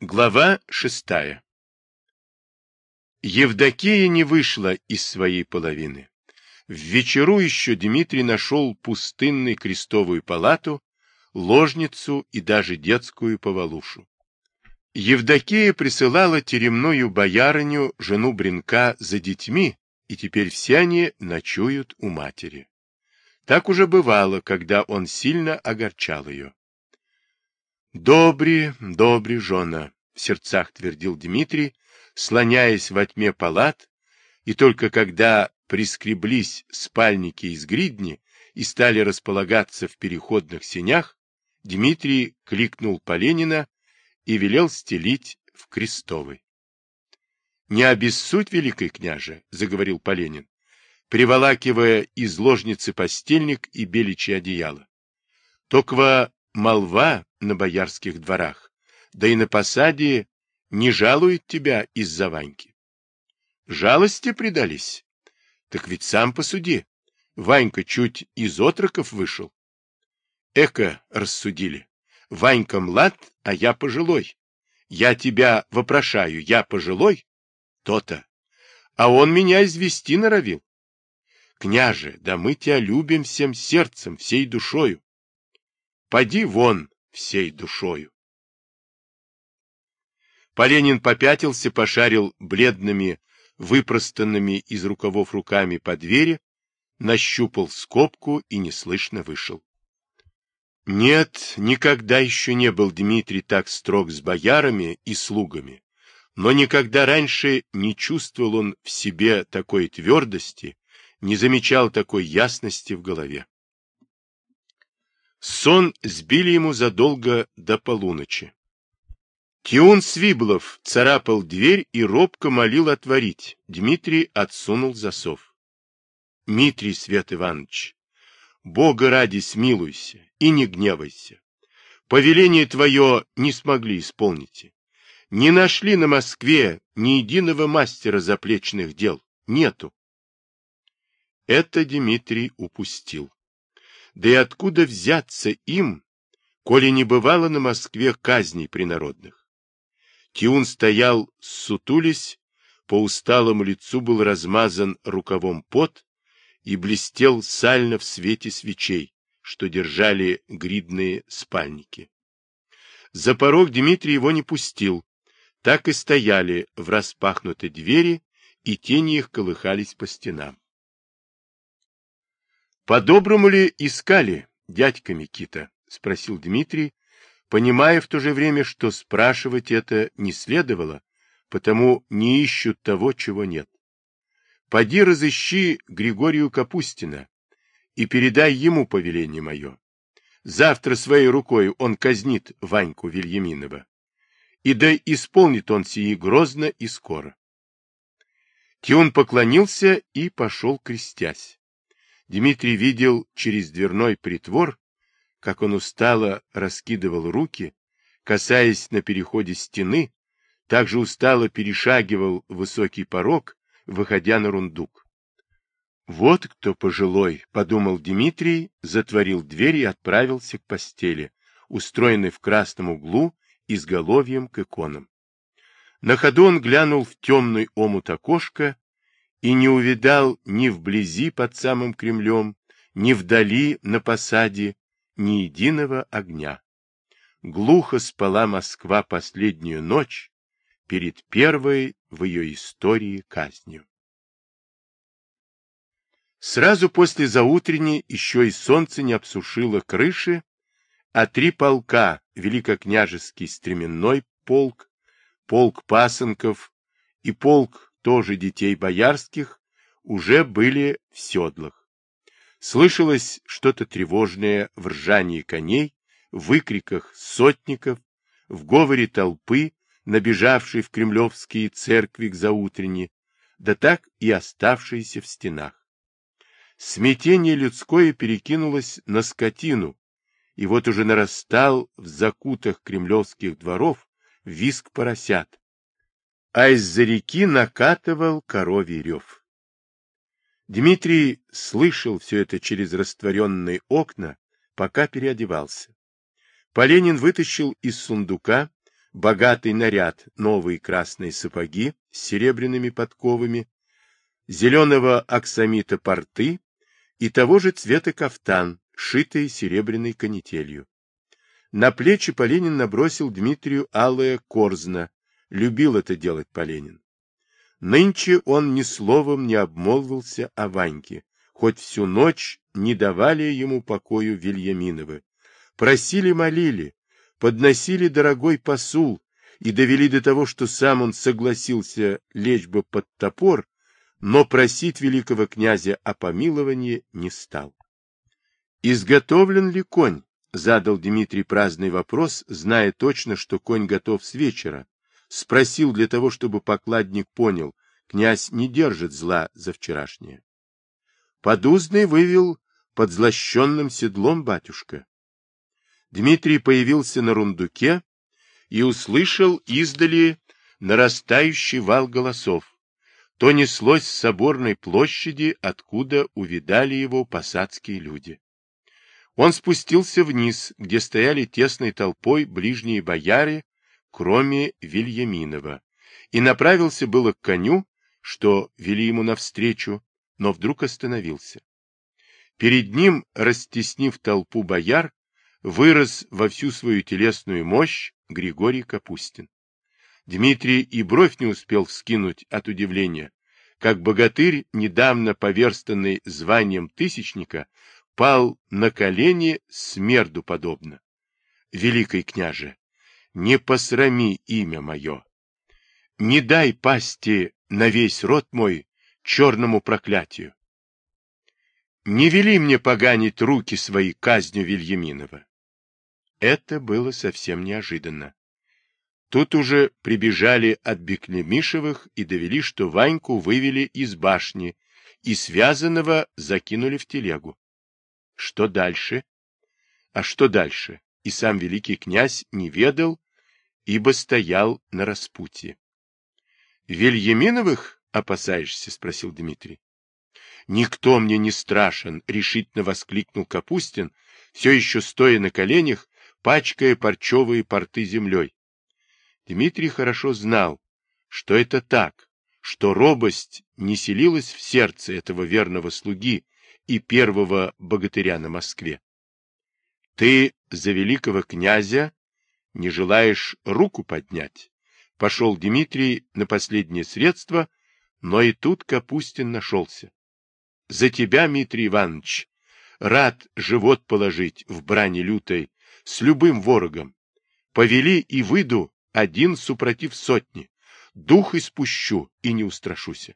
Глава шестая Евдокия не вышла из своей половины. В вечеру еще Дмитрий нашел пустынный крестовую палату, ложницу и даже детскую повалушу. Евдокия присылала теремную боярыню, жену Бринка, за детьми, и теперь все они ночуют у матери. Так уже бывало, когда он сильно огорчал ее. «Добри, добри, жена», — в сердцах твердил Дмитрий, слоняясь во тьме палат, и только когда прискреблись спальники из гридни и стали располагаться в переходных сенях, Дмитрий кликнул Поленина и велел стелить в крестовой. — Не обессудь, великий княже, — заговорил Поленин, приволакивая из ложницы постельник и беличье одеяло. — Токва молва на боярских дворах, да и на посаде не жалует тебя из-за Ваньки. Жалости предались? Так ведь сам посуди. Ванька чуть из отроков вышел. Эко рассудили. Ванька млад, а я пожилой. Я тебя вопрошаю, я пожилой? То-то. А он меня извести норовил. Княже, да мы тебя любим всем сердцем, всей душою. Поди вон всей душою. Поленин попятился, пошарил бледными, выпростанными из рукавов руками по двери, нащупал скобку и неслышно вышел. Нет, никогда еще не был Дмитрий так строг с боярами и слугами, но никогда раньше не чувствовал он в себе такой твердости, не замечал такой ясности в голове. Сон сбили ему задолго до полуночи. Тиун Свиблов царапал дверь и робко молил отворить. Дмитрий отсунул засов. — Дмитрий Свет Иванович, Бога ради смилуйся и не гневайся. Повеление твое не смогли исполнить. Не нашли на Москве ни единого мастера заплечных дел. Нету. Это Дмитрий упустил. Да и откуда взяться им, коли не бывало на Москве казней принародных? Тиун стоял, сутулись, по усталому лицу был размазан рукавом пот и блестел сально в свете свечей, что держали гридные спальники. За порог Дмитрий его не пустил, так и стояли в распахнутой двери, и тени их колыхались по стенам. По-доброму ли искали, дядька Микита? — спросил Дмитрий, понимая в то же время, что спрашивать это не следовало, потому не ищут того, чего нет. Поди разыщи Григорию Капустина и передай ему повеление мое. Завтра своей рукой он казнит Ваньку Вильяминова. И да исполнит он сии грозно и скоро. Тион поклонился и пошел крестясь. Дмитрий видел через дверной притвор, как он устало раскидывал руки, касаясь на переходе стены, также устало перешагивал высокий порог, выходя на рундук. «Вот кто пожилой», — подумал Дмитрий, затворил дверь и отправился к постели, устроенной в красном углу изголовьем к иконам. На ходу он глянул в темный омут окошка и не увидал ни вблизи под самым Кремлем, ни вдали на посаде ни единого огня. Глухо спала Москва последнюю ночь перед первой в ее истории казнью. Сразу после заутренней еще и солнце не обсушило крыши, а три полка, великокняжеский стременной полк, полк пасынков и полк тоже детей боярских, уже были в седлах. Слышалось что-то тревожное в ржании коней, в выкриках сотников, в говоре толпы, набежавшей в кремлевские церкви к заутренне, да так и оставшиеся в стенах. Смятение людское перекинулось на скотину, и вот уже нарастал в закутах кремлевских дворов виск поросят, а из-за реки накатывал коровий рев. Дмитрий слышал все это через растворенные окна, пока переодевался. Поленин вытащил из сундука богатый наряд, новые красные сапоги с серебряными подковами, зеленого аксамита порты и того же цвета кафтан, шитый серебряной канителью. На плечи Поленин набросил Дмитрию алое корзно, любил это делать Поленин. Нынче он ни словом не обмолвился о Ваньке, хоть всю ночь не давали ему покою Вильяминовы. Просили, молили, подносили дорогой посул и довели до того, что сам он согласился лечь бы под топор, но просить великого князя о помиловании не стал. «Изготовлен ли конь?» — задал Дмитрий праздный вопрос, зная точно, что конь готов с вечера. Спросил для того, чтобы покладник понял, князь не держит зла за вчерашнее. Подузный вывел под злощенным седлом батюшка. Дмитрий появился на рундуке и услышал издали нарастающий вал голосов. То неслось с соборной площади, откуда увидали его посадские люди. Он спустился вниз, где стояли тесной толпой ближние бояре, кроме Вильяминова, и направился было к коню, что вели ему навстречу, но вдруг остановился. Перед ним, растеснив толпу бояр, вырос во всю свою телесную мощь Григорий Капустин. Дмитрий и бровь не успел вскинуть от удивления, как богатырь, недавно поверстанный званием тысячника, пал на колени смерду подобно. Великий княже, не посрами имя мое. Не дай пасти на весь род мой черному проклятию. Не вели мне поганить руки свои казнью Вильяминова. Это было совсем неожиданно. Тут уже прибежали от Беклемишевых и довели, что Ваньку вывели из башни и связанного закинули в телегу. Что дальше? А что дальше? И сам великий князь не ведал, ибо стоял на распутье. — Вильяминовых опасаешься? — спросил Дмитрий. «Никто мне не страшен!» — решительно воскликнул Капустин, все еще стоя на коленях, пачкая парчевые порты землей. Дмитрий хорошо знал, что это так, что робость не селилась в сердце этого верного слуги и первого богатыря на Москве. «Ты за великого князя не желаешь руку поднять?» Пошел Дмитрий на последнее средство, но и тут Капустин нашелся. За тебя, Дмитрий Иванович, рад живот положить в брани лютой с любым ворогом. Повели и выйду один супротив сотни. Дух испущу и не устрашуся.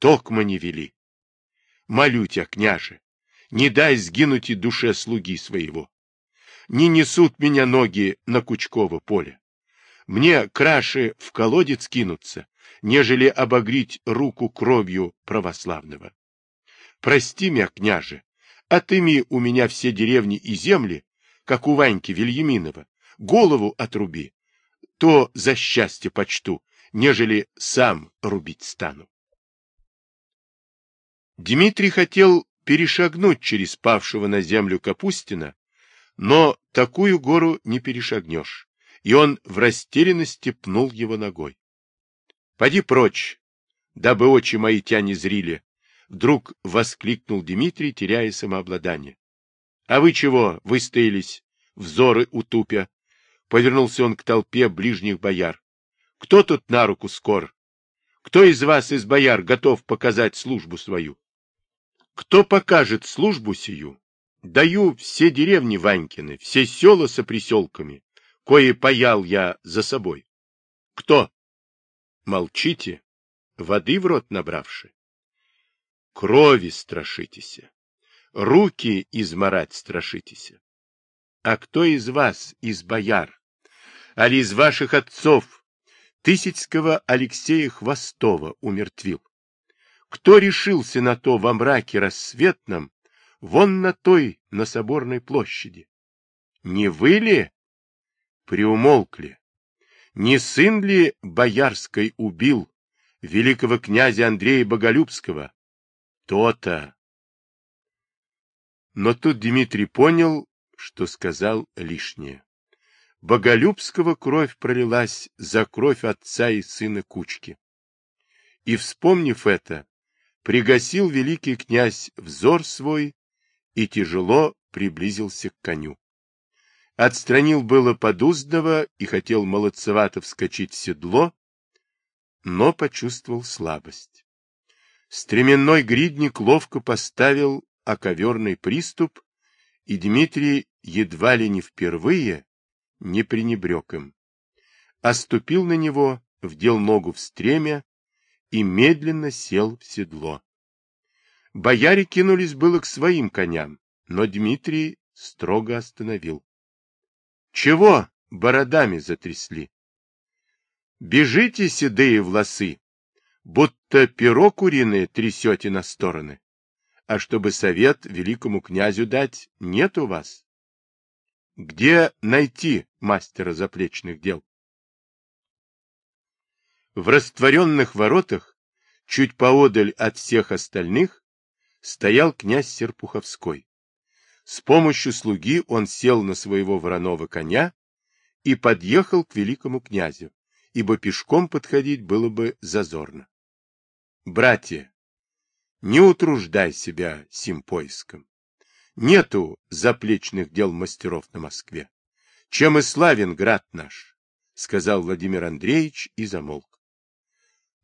Токма не вели. Молю тебя, княже, не дай сгинуть и душе слуги своего. Не несут меня ноги на Кучково поле. Мне краше в колодец кинуться, нежели обогреть руку кровью православного. Прости меня, княже, отыми у меня все деревни и земли, как у Ваньки Вильяминова, голову отруби, то за счастье почту, нежели сам рубить стану. Дмитрий хотел перешагнуть через павшего на землю Капустина, но такую гору не перешагнешь, и он в растерянности пнул его ногой. — Поди прочь, дабы очи мои тя не зрили, Вдруг воскликнул Дмитрий, теряя самообладание. — А вы чего выстоялись, взоры утупя? Повернулся он к толпе ближних бояр. — Кто тут на руку скор? Кто из вас, из бояр, готов показать службу свою? — Кто покажет службу сию? Даю все деревни Ванькины, все села со приселками, кое паял я за собой. — Кто? — Молчите, воды в рот набравши. Крови страшитеся, руки изморать страшитеся. А кто из вас, из бояр, али из ваших отцов, Тысяцкого Алексея Хвостова умертвил? Кто решился на то во мраке рассветном, вон на той, на соборной площади? Не вы ли? Приумолкли. Не сын ли Боярской убил великого князя Андрея Боголюбского, то-то. Но тут Дмитрий понял, что сказал лишнее. Боголюбского кровь пролилась за кровь отца и сына Кучки. И, вспомнив это, пригасил великий князь взор свой и тяжело приблизился к коню. Отстранил было подуздного и хотел молодцевато вскочить в седло, но почувствовал слабость. Стременной гридник ловко поставил оковерный приступ, и Дмитрий едва ли не впервые не пренебрег им. Оступил на него, вдел ногу в стремя и медленно сел в седло. Бояре кинулись было к своим коням, но Дмитрий строго остановил. — Чего бородами затрясли? — Бежите, седые волосы, будто перо куриное трясете на стороны. А чтобы совет великому князю дать, нет у вас. Где найти мастера заплечных дел? В растворенных воротах, чуть поодаль от всех остальных, стоял князь Серпуховской. С помощью слуги он сел на своего вороного коня и подъехал к великому князю, ибо пешком подходить было бы зазорно. Братья, не утруждай себя сим поиском. Нету заплечных дел мастеров на Москве. Чем и славен град наш, — сказал Владимир Андреевич и замолк.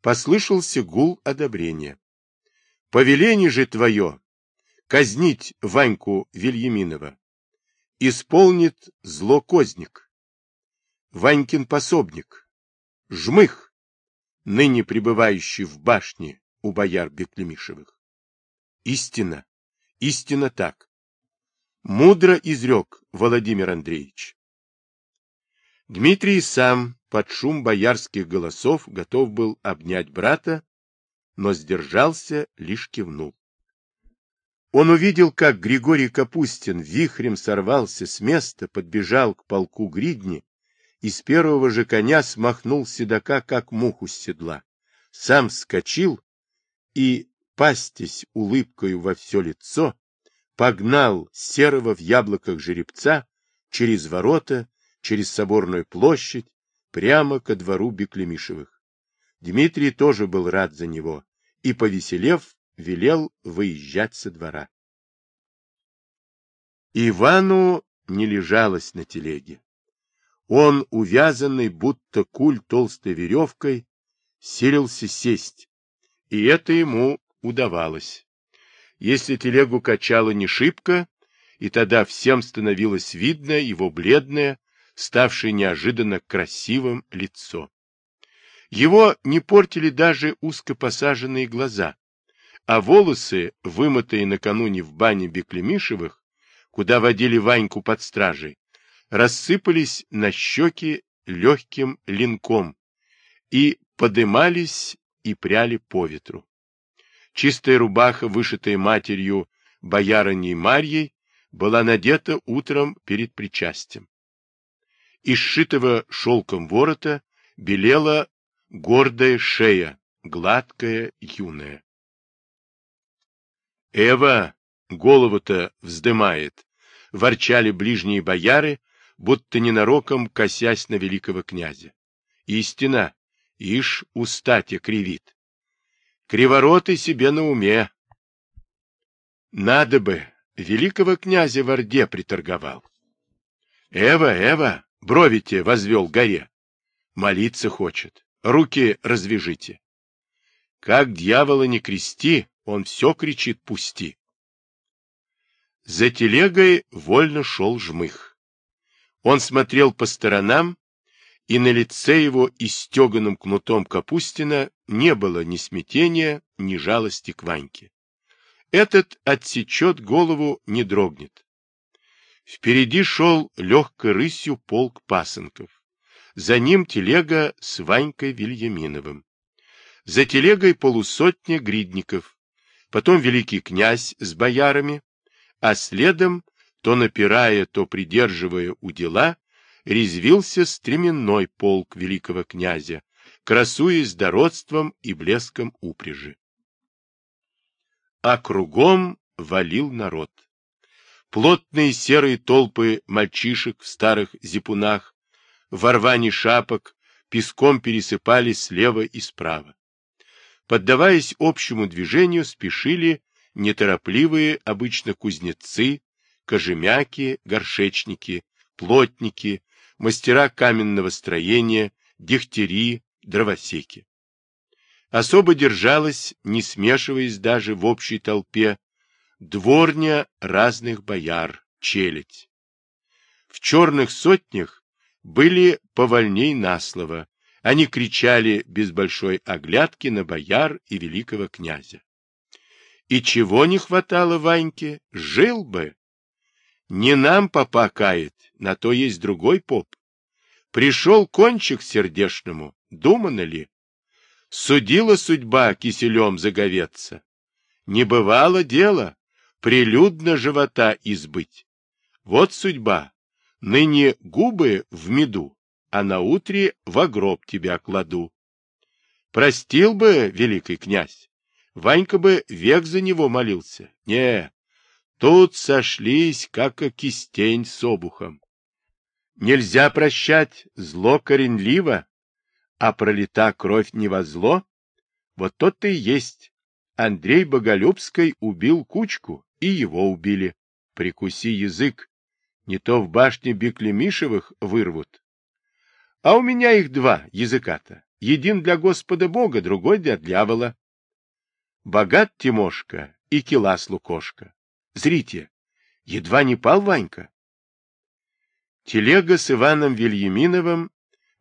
Послышался гул одобрения. Повеление же твое казнить Ваньку Вильяминова исполнит злокозник, Ванькин пособник, жмых, ныне пребывающий в башне у бояр Беклемишевых. Истина, истина так. Мудро изрек Владимир Андреевич. Дмитрий сам под шум боярских голосов готов был обнять брата, но сдержался, лишь кивнул. Он увидел, как Григорий Капустин вихрем сорвался с места, подбежал к полку гридни и с первого же коня смахнул седока, как муху с седла. Сам вскочил и, пастясь улыбкою во все лицо, погнал серого в яблоках жеребца через ворота, через соборную площадь, прямо ко двору Беклемишевых. Дмитрий тоже был рад за него и, повеселев, велел выезжать со двора. Ивану не лежалось на телеге. Он, увязанный, будто куль толстой веревкой, силился сесть, и это ему удавалось. Если телегу качало не шибко, и тогда всем становилось видно его бледное, ставшее неожиданно красивым лицо. Его не портили даже узко посаженные глаза, а волосы, вымытые накануне в бане Беклемишевых, куда водили Ваньку под стражей, рассыпались на щеки легким линком и подымались и пряли по ветру. Чистая рубаха, вышитая матерью боярыней Марьей, была надета утром перед причастием. Из сшитого шелком ворота белела гордая шея, гладкая, юная. Эва голову-то вздымает, ворчали ближние бояры, будто ненароком косясь на великого князя. Истина, ишь устатя кривит. Кривороты себе на уме. Надо бы, великого князя в Орде приторговал. Эва, Эва, брови возвел горе. Молиться хочет. Руки развяжите. Как дьявола не крести, он все кричит «пусти». За телегой вольно шел жмых. Он смотрел по сторонам, и на лице его, истеганным кнутом Капустина, не было ни смятения, ни жалости к Ваньке. Этот отсечет голову, не дрогнет. Впереди шел легкой рысью полк пасынков. За ним телега с Ванькой Вильяминовым. За телегой полусотня гридников. Потом великий князь с боярами, а следом, то напирая, то придерживая у дела, резвился стременной полк великого князя, красуясь дородством и блеском упряжи. А кругом валил народ. Плотные серые толпы мальчишек в старых зипунах, в рване шапок, песком пересыпались слева и справа. Поддаваясь общему движению, спешили неторопливые обычно кузнецы, кожемяки, горшечники, плотники, мастера каменного строения, дегтяри, дровосеки. Особо держалась, не смешиваясь даже в общей толпе, дворня разных бояр, челядь. В черных сотнях были повольней на слово, они кричали без большой оглядки на бояр и великого князя. И чего не хватало Ваньке? Жил бы. Не нам попа кает, на то есть другой поп. Пришел кончик сердешному, думано ли? Судила судьба киселем заговеться. Не бывало дела, прилюдно живота избыть. Вот судьба, ныне губы в меду, а на утре в гроб тебя кладу. Простил бы, великий князь, Ванька бы век за него молился. Не, тут сошлись, как кистень с обухом. Нельзя прощать зло коренливо, а пролита кровь не во зло. Вот тот и есть. Андрей Боголюбской убил кучку, и его убили. Прикуси язык, не то в башне Беклемишевых вырвут. А у меня их два языка-то. Един для Господа Бога, другой для дьявола. Богат Тимошка и килас Лукошка. Зрите, едва не пал Ванька. Телега с Иваном Вильяминовым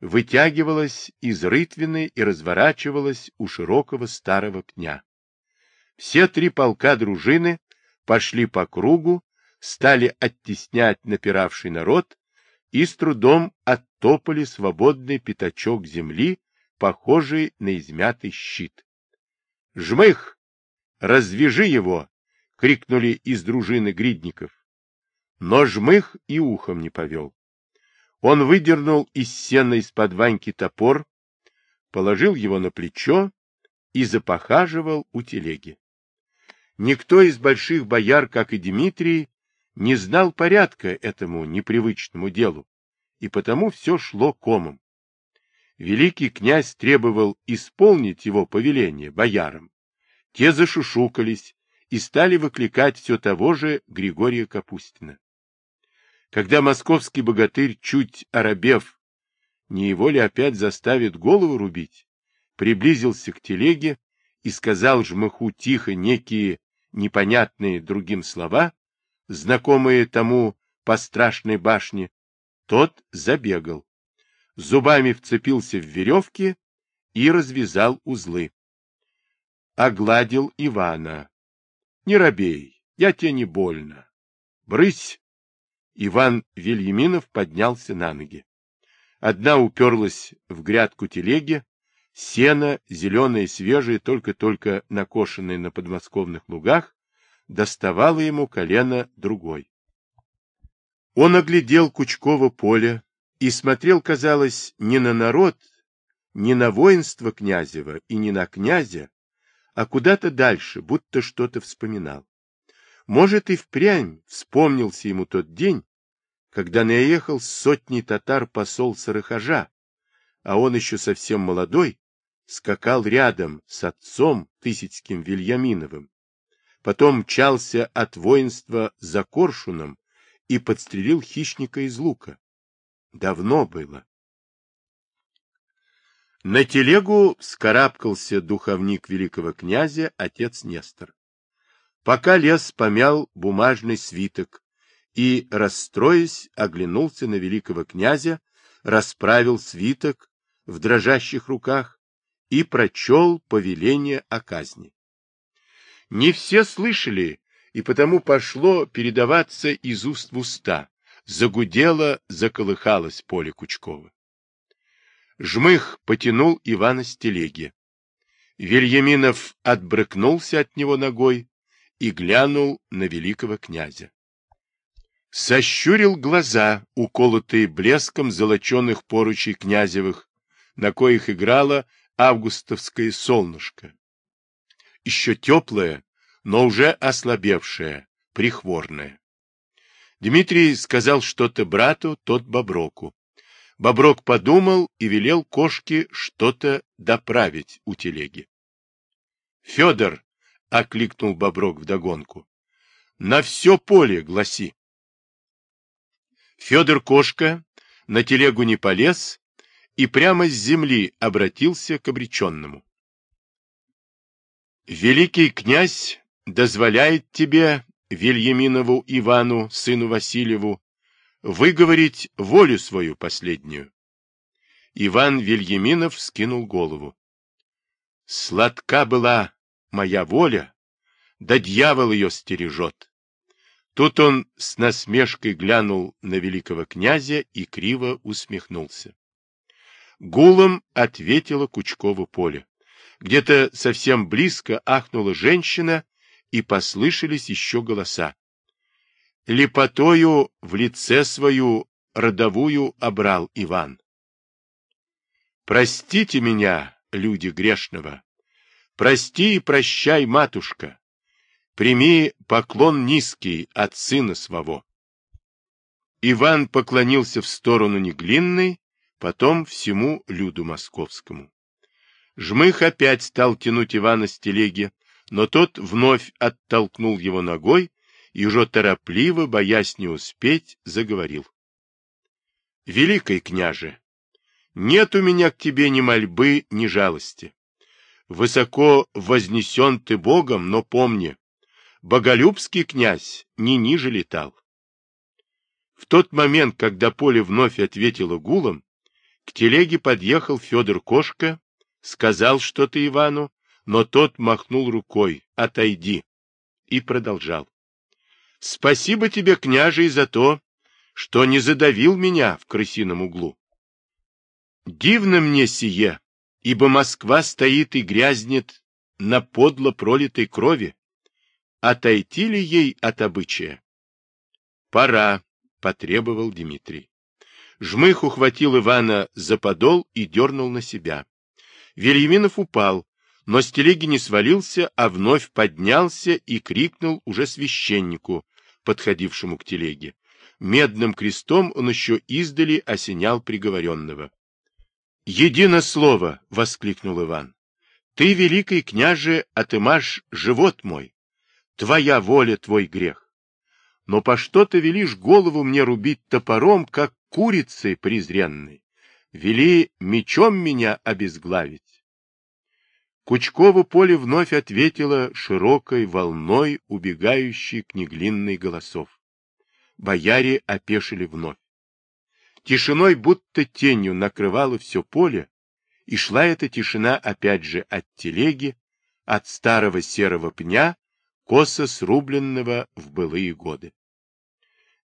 вытягивалась из рытвины и разворачивалась у широкого старого пня. Все три полка дружины пошли по кругу, стали оттеснять напиравший народ и с трудом оттопали свободный пятачок земли, похожий на измятый щит. «Жмых! Развяжи его!» — крикнули из дружины гридников. Но жмых и ухом не повел. Он выдернул из сена из-под Ваньки топор, положил его на плечо и запохаживал у телеги. Никто из больших бояр, как и Дмитрий, не знал порядка этому непривычному делу, и потому все шло комом. Великий князь требовал исполнить его повеление боярам. Те зашушукались и стали выкликать все того же Григория Капустина. Когда московский богатырь, чуть оробев, не его ли опять заставит голову рубить, приблизился к телеге и сказал жмыху тихо некие непонятные другим слова, знакомые тому по страшной башне, тот забегал. Зубами вцепился в веревки и развязал узлы. Огладил Ивана. — Не робей, я тебе не больно. Брысь! Иван Вильяминов поднялся на ноги. Одна уперлась в грядку телеги, сено, зеленое свежее, только-только накошенное на подмосковных лугах, доставало ему колено другой. Он оглядел Кучково поле и смотрел, казалось, не на народ, не на воинство князева и не на князя, а куда-то дальше, будто что-то вспоминал. Может, и впрямь вспомнился ему тот день, когда наехал с сотней татар посол Сарыхажа, а он еще совсем молодой, скакал рядом с отцом Тысяцким Вильяминовым, потом мчался от воинства за коршуном и подстрелил хищника из лука. Давно было. На телегу вскарабкался духовник великого князя, отец Нестор. Пока лес помял бумажный свиток и, расстроясь, оглянулся на великого князя, расправил свиток в дрожащих руках и прочел повеление о казни. Не все слышали, и потому пошло передаваться из уст в уста. Загудело, заколыхалось поле Кучкова. Жмых потянул Ивана с телеги. Вильяминов отбрыкнулся от него ногой и глянул на великого князя. Сощурил глаза, уколотые блеском золоченых поручей князевых, на коих играло августовское солнышко еще теплая, но уже ослабевшая, прихворная. Дмитрий сказал что-то брату, тот Боброку. Боброк подумал и велел кошке что-то доправить у телеги. — Федор! — окликнул Боброк вдогонку. — На все поле гласи. Федор Кошка на телегу не полез и прямо с земли обратился к обреченному. Великий князь дозволяет тебе, Вильяминову Ивану, сыну Васильеву, выговорить волю свою последнюю. Иван Вильяминов скинул голову. Сладка была моя воля, да дьявол ее стережет. Тут он с насмешкой глянул на великого князя и криво усмехнулся. Гулом ответила Кучкову поле. Где-то совсем близко ахнула женщина, и послышались еще голоса. Лепотою в лице свою родовую обрал Иван. Простите меня, люди грешного, прости и прощай, матушка, прими поклон низкий от сына своего. Иван поклонился в сторону Неглинной, потом всему люду московскому. Жмых опять стал тянуть Ивана с телеги, но тот вновь оттолкнул его ногой и уже торопливо, боясь не успеть, заговорил. — Великий княже, нет у меня к тебе ни мольбы, ни жалости. Высоко вознесен ты Богом, но помни, боголюбский князь не ниже летал. В тот момент, когда поле вновь ответило гулом, к телеге подъехал Федор Кошка сказал что-то Ивану, но тот махнул рукой «Отойди» и продолжал. «Спасибо тебе, княже, за то, что не задавил меня в крысином углу. Дивно мне сие, ибо Москва стоит и грязнет на подло пролитой крови. Отойти ли ей от обычая? Пора, — потребовал Дмитрий. Жмых ухватил Ивана за подол и дернул на себя. Вильяминов упал, но с телеги не свалился, а вновь поднялся и крикнул уже священнику, подходившему к телеге. Медным крестом он еще издали осенял приговоренного. — Едино слово! — воскликнул Иван. — Ты, великий княже, отымашь живот мой. Твоя воля, твой грех. Но по что ты велишь голову мне рубить топором, как курицей презренной? Вели мечом меня обезглавить. Кучково поле вновь ответило широкой волной, убегающей к неглинной голосов. Бояре опешили вновь. Тишиной, будто тенью, накрывало все поле, и шла эта тишина опять же от телеги, от старого серого пня, косо срубленного в былые годы.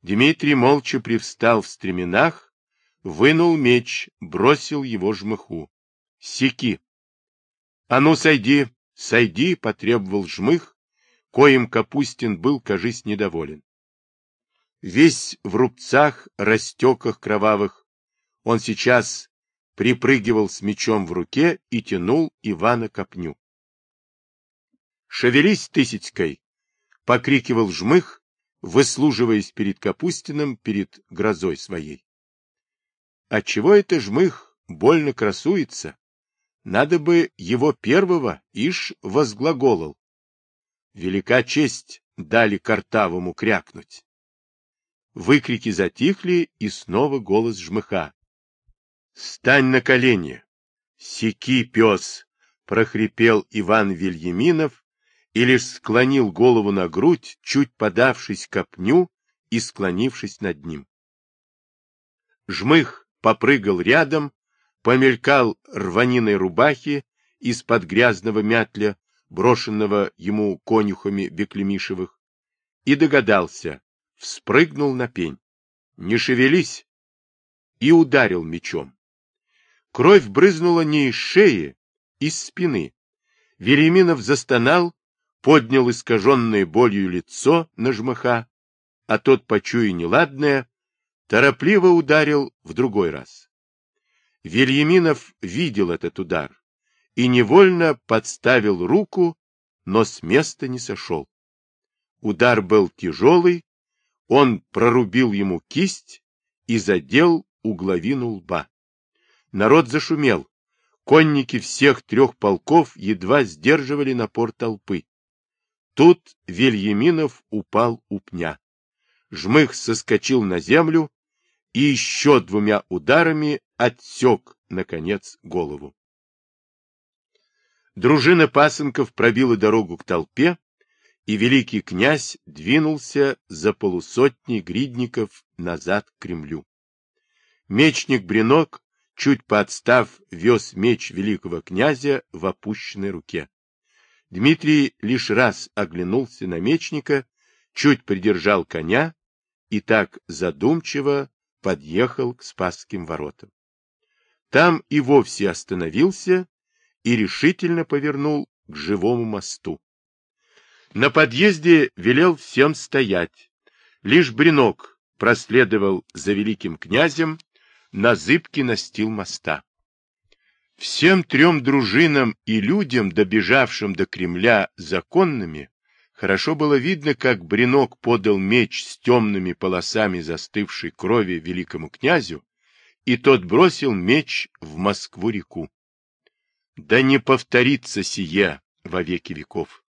Дмитрий молча привстал в стременах, вынул меч, бросил его жмыху. — Секи! — А ну, сойди, сойди, — потребовал жмых, коим Капустин был, кажись, недоволен. Весь в рубцах, растеках кровавых, он сейчас припрыгивал с мечом в руке и тянул Ивана копню. — Шевелись, тысячкой! — покрикивал жмых, выслуживаясь перед Капустиным, перед грозой своей. — Отчего это жмых больно красуется? Надо бы его первого ишь возглаголал. Велика честь дали картавому крякнуть. Выкрики затихли, и снова голос жмыха. — Стань на колени! Секи, пес! — прохрипел Иван Вильяминов и лишь склонил голову на грудь, чуть подавшись к пню и склонившись над ним. Жмых попрыгал рядом, помелькал рваниной рубахи из-под грязного мятля, брошенного ему конюхами Беклемишевых, и догадался, вспрыгнул на пень. «Не шевелись!» и ударил мечом. Кровь брызнула не из шеи, из спины. Вереминов застонал, поднял искаженное болью лицо на жмыха, а тот, почуя неладное, торопливо ударил в другой раз. Вильяминов видел этот удар и невольно подставил руку, но с места не сошел. Удар был тяжелый, он прорубил ему кисть и задел угловину лба. Народ зашумел. Конники всех трех полков едва сдерживали напор толпы. Тут Вильяминов упал у пня. Жмых соскочил на землю и еще двумя ударами отсек, наконец, голову. Дружина пасынков пробила дорогу к толпе, и великий князь двинулся за полусотней гридников назад к Кремлю. Мечник Бринок, чуть подстав, вез меч великого князя в опущенной руке. Дмитрий лишь раз оглянулся на мечника, чуть придержал коня и так задумчиво подъехал к Спасским воротам. Там и вовсе остановился и решительно повернул к живому мосту. На подъезде велел всем стоять. Лишь Бринок проследовал за великим князем на зыбкий настил моста. Всем трем дружинам и людям, добежавшим до Кремля законными, хорошо было видно, как Бринок подал меч с темными полосами застывшей крови великому князю, и тот бросил меч в Москву-реку. Да не повторится сие во веки веков.